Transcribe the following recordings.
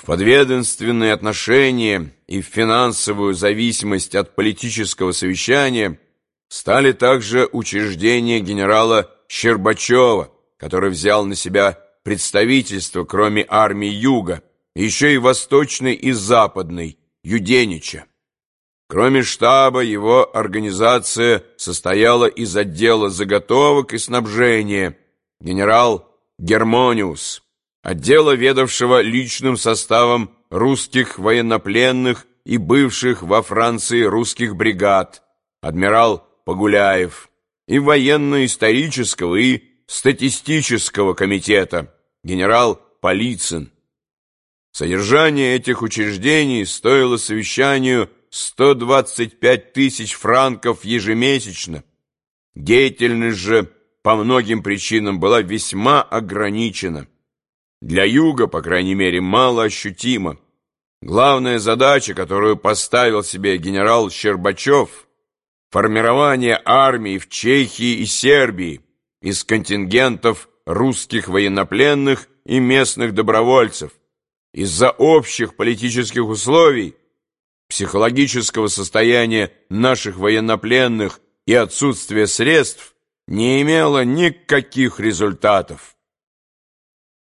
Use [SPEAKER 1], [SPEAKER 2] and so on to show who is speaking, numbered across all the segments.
[SPEAKER 1] В подведомственные отношения и в финансовую зависимость от политического совещания стали также учреждения генерала Щербачева, который взял на себя представительство, кроме армии Юга, еще и Восточной и Западной, Юденича. Кроме штаба, его организация состояла из отдела заготовок и снабжения, генерал Гермониус, отдела, ведавшего личным составом русских военнопленных и бывших во Франции русских бригад, адмирал Погуляев, и военно-исторического и статистического комитета, генерал Полицын. Содержание этих учреждений стоило совещанию 125 тысяч франков ежемесячно. Деятельность же по многим причинам была весьма ограничена. Для Юга, по крайней мере, мало ощутимо. Главная задача, которую поставил себе генерал Щербачев – формирование армии в Чехии и Сербии из контингентов русских военнопленных и местных добровольцев. Из-за общих политических условий, психологического состояния наших военнопленных и отсутствия средств не имело никаких результатов.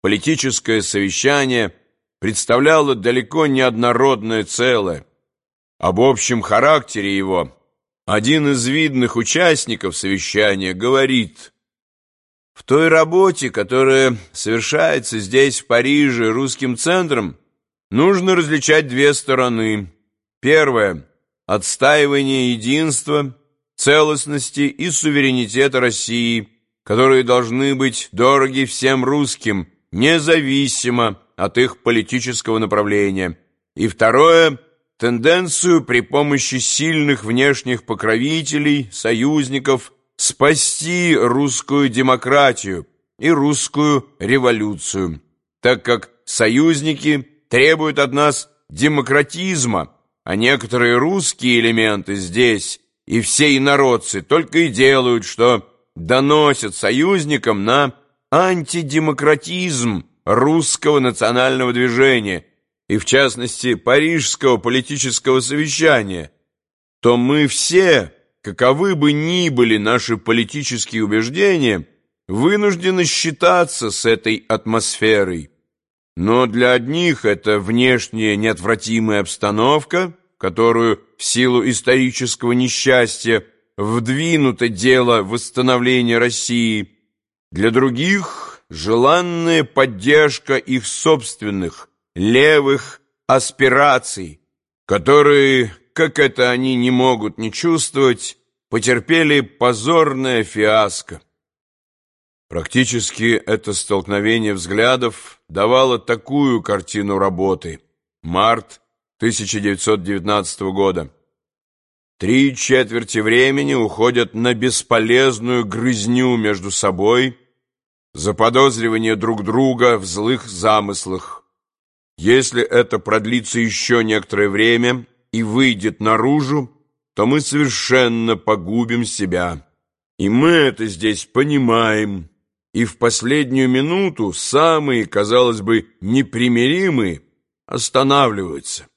[SPEAKER 1] Политическое совещание представляло далеко не однородное целое. Об общем характере его один из видных участников совещания говорит «В той работе, которая совершается здесь, в Париже, русским центром, нужно различать две стороны. Первая – отстаивание единства, целостности и суверенитета России, которые должны быть дороги всем русским – независимо от их политического направления. И второе – тенденцию при помощи сильных внешних покровителей, союзников, спасти русскую демократию и русскую революцию, так как союзники требуют от нас демократизма, а некоторые русские элементы здесь и все инородцы только и делают, что доносят союзникам на антидемократизм русского национального движения и, в частности, Парижского политического совещания, то мы все, каковы бы ни были наши политические убеждения, вынуждены считаться с этой атмосферой. Но для одних это внешняя неотвратимая обстановка, которую в силу исторического несчастья вдвинуто дело восстановления России – для других желанная поддержка их собственных левых аспираций, которые, как это они не могут не чувствовать, потерпели позорное фиаско. Практически это столкновение взглядов давало такую картину работы. Март 1919 года. Три четверти времени уходят на бесполезную грызню между собой, заподозривание друг друга в злых замыслах. Если это продлится еще некоторое время и выйдет наружу, то мы совершенно погубим себя. И мы это здесь понимаем. И в последнюю минуту самые, казалось бы, непримиримые останавливаются.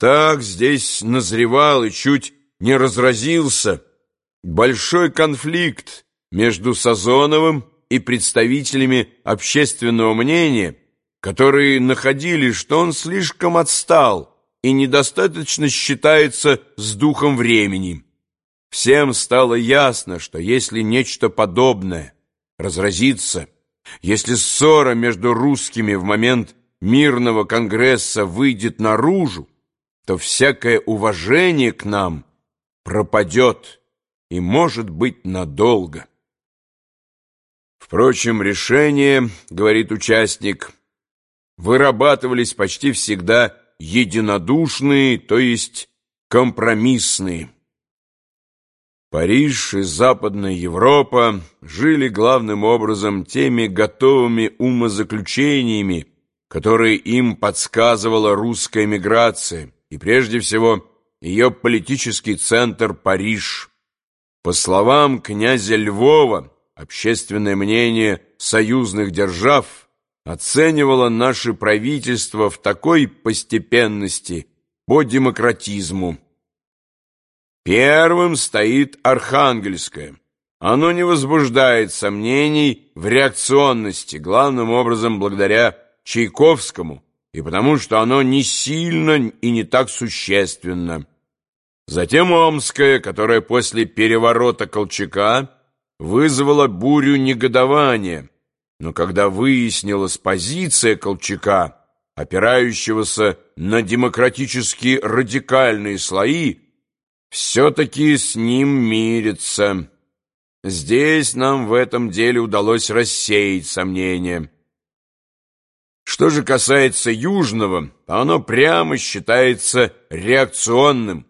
[SPEAKER 1] Так здесь назревал и чуть не разразился большой конфликт между Сазоновым и представителями общественного мнения, которые находили, что он слишком отстал и недостаточно считается с духом времени. Всем стало ясно, что если нечто подобное разразится, если ссора между русскими в момент мирного конгресса выйдет наружу, то всякое уважение к нам – пропадет и, может быть, надолго. Впрочем, решения, говорит участник, вырабатывались почти всегда единодушные, то есть компромиссные. Париж и Западная Европа жили главным образом теми готовыми умозаключениями, которые им подсказывала русская миграция, и прежде всего ее политический центр Париж. По словам князя Львова, общественное мнение союзных держав оценивало наше правительство в такой постепенности по демократизму. Первым стоит Архангельское. Оно не возбуждает сомнений в реакционности, главным образом благодаря Чайковскому, и потому что оно не сильно и не так существенно. Затем Омское, которое после переворота Колчака вызвало бурю негодования, но когда выяснилась позиция Колчака, опирающегося на демократически радикальные слои, все-таки с ним мирится. Здесь нам в этом деле удалось рассеять сомнения. Что же касается Южного, оно прямо считается реакционным,